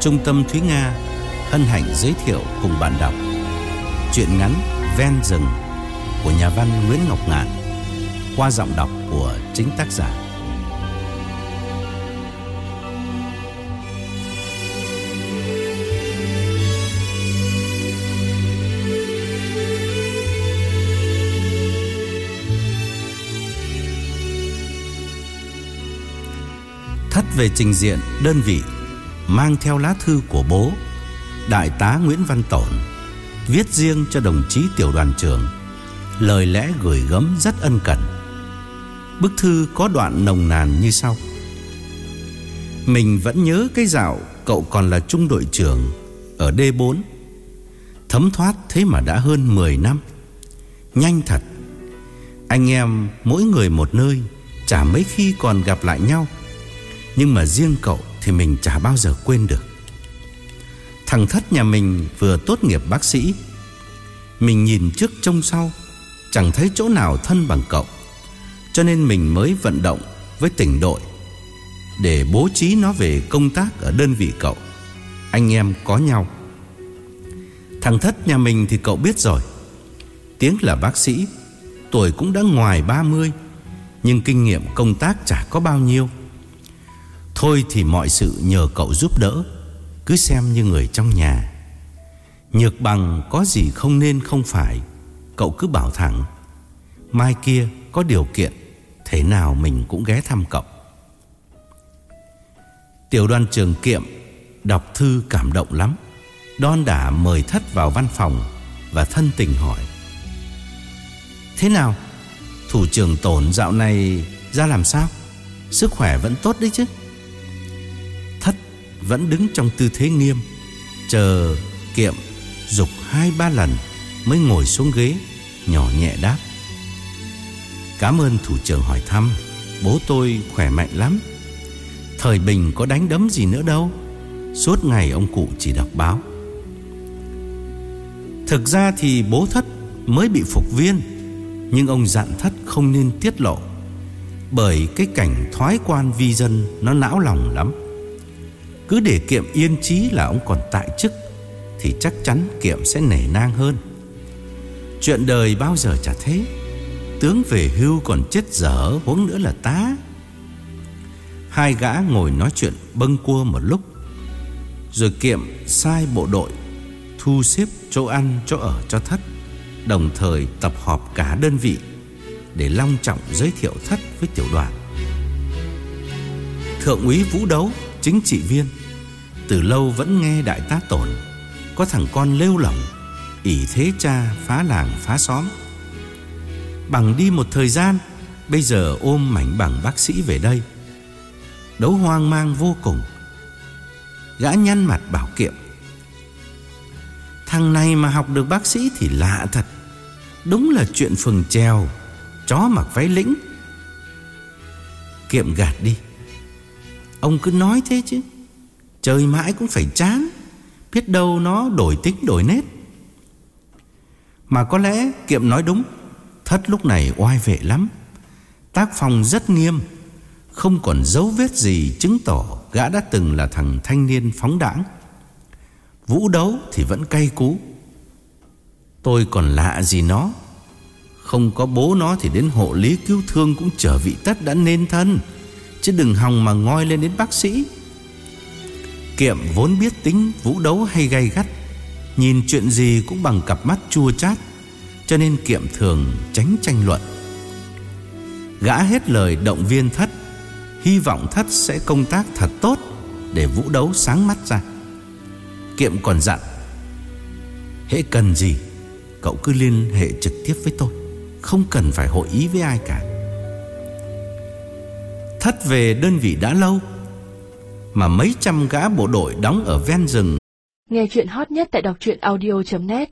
Trung tâm Thúy Nga hân hạnh giới thiệu cùng bạn đọc Chuyện ngắn Ven rừng của nhà văn Nguyễn Ngọc Ngạn qua giọng đọc của chính tác giả. Thất về trình diện đơn vị mang theo lá thư của bố, Đại tá Nguyễn Văn Tổn, Viết riêng cho đồng chí tiểu đoàn trưởng, Lời lẽ gửi gấm rất ân cần. Bức thư có đoạn nồng nàn như sau. Mình vẫn nhớ cái dạo Cậu còn là trung đội trưởng Ở D4 Thấm thoát thế mà đã hơn 10 năm. Nhanh thật. Anh em mỗi người một nơi, Chả mấy khi còn gặp lại nhau. Nhưng mà riêng cậu thì mình chả bao giờ quên được. Thằng thất nhà mình vừa tốt nghiệp bác sĩ. Mình nhìn trước trông sau, Chẳng thấy chỗ nào thân bằng cậu, Cho nên mình mới vận động với tỉnh đội Để bố trí nó về công tác ở đơn vị cậu. Anh em có nhau. Thằng thất nhà mình thì cậu biết rồi. Tiếng là bác sĩ, Tuổi cũng đã ngoài 30 Nhưng kinh nghiệm công tác chả có bao nhiêu. Thôi thì mọi sự nhờ cậu giúp đỡ. Cứ xem như người trong nhà. Nhược bằng có gì không nên không phải, Cậu cứ bảo thẳng. Mai kia có điều kiện, Thế nào mình cũng ghé thăm cậu. Tiểu đoàn trường kiệm, Đọc thư cảm động lắm. Đon đả mời thất vào văn phòng Và thân tình hỏi. Thế nào? Thủ trưởng tổn dạo này ra làm sao? Sức khỏe vẫn tốt đấy chứ? Vẫn đứng trong tư thế nghiêm, Chờ kiệm Dục hai ba lần Mới ngồi xuống ghế, Nhỏ nhẹ đáp. Cảm ơn thủ trưởng hỏi thăm, Bố tôi khỏe mạnh lắm. Thời bình có đánh đấm gì nữa đâu, Suốt ngày ông cụ chỉ đọc báo. Thực ra thì bố thất mới bị phục viên, Nhưng ông dặn thất không nên tiết lộ, Bởi cái cảnh thoái quan vi dân Nó não lòng lắm cứ để Kiệm yên chí là ông còn tại chức, Thì chắc chắn Kiệm sẽ nể nang hơn. Chuyện đời bao giờ chả thế, Tướng về hưu còn chết dở, Huống nữa là tá. Hai gã ngồi nói chuyện bâng cua một lúc, Rồi Kiệm sai bộ đội, Thu xếp chỗ ăn, chỗ ở, cho thất, Đồng thời tập họp cả đơn vị Để long trọng giới thiệu thất với tiểu đoàn. Thượng úy Vũ Đấu chính trị viên, Từ lâu vẫn nghe đại tá tổn Có thằng con lêu lỏng, ỷ thế cha phá làng phá xóm. Bằng đi một thời gian, Bây giờ ôm mảnh bằng bác sĩ về đây. Đấu hoang mang vô cùng, Gã nhăn mặt bảo kiệm. Thằng này mà học được bác sĩ thì lạ thật, Đúng là chuyện phường trèo, Chó mặc váy lĩnh. Kiệm gạt đi. Ông cứ nói thế chứ. Chơi mãi cũng phải chán. Biết đâu nó đổi tính đổi nết. Mà có lẽ Kiệm nói đúng. Thất lúc này oai vệ lắm. Tác phong rất nghiêm. Không còn dấu vết gì chứng tỏ Gã đã từng là thằng thanh niên phóng đảng Vũ đấu thì vẫn cay cú. Tôi còn lạ gì nó? Không có bố nó thì đến hộ lý cứu thương Cũng trở vị tất đã nên thân. Chứ đừng hòng mà ngoi lên đến bác sĩ. Kiệm vốn biết tính, vũ đấu hay gay gắt, Nhìn chuyện gì cũng bằng cặp mắt chua chát, Cho nên Kiệm thường tránh tranh luận. Gã hết lời động viên thất, Hy vọng thất sẽ công tác thật tốt Để vũ đấu sáng mắt ra. Kiệm còn dặn, Hễ cần gì, Cậu cứ liên hệ trực tiếp với tôi, Không cần phải hội ý với ai cả. Thất về đơn vị đã lâu, mà mấy trăm gã bộ đội đóng ở ven rừng. Nghe chuyện hot nhất tại đọc truyện audio.net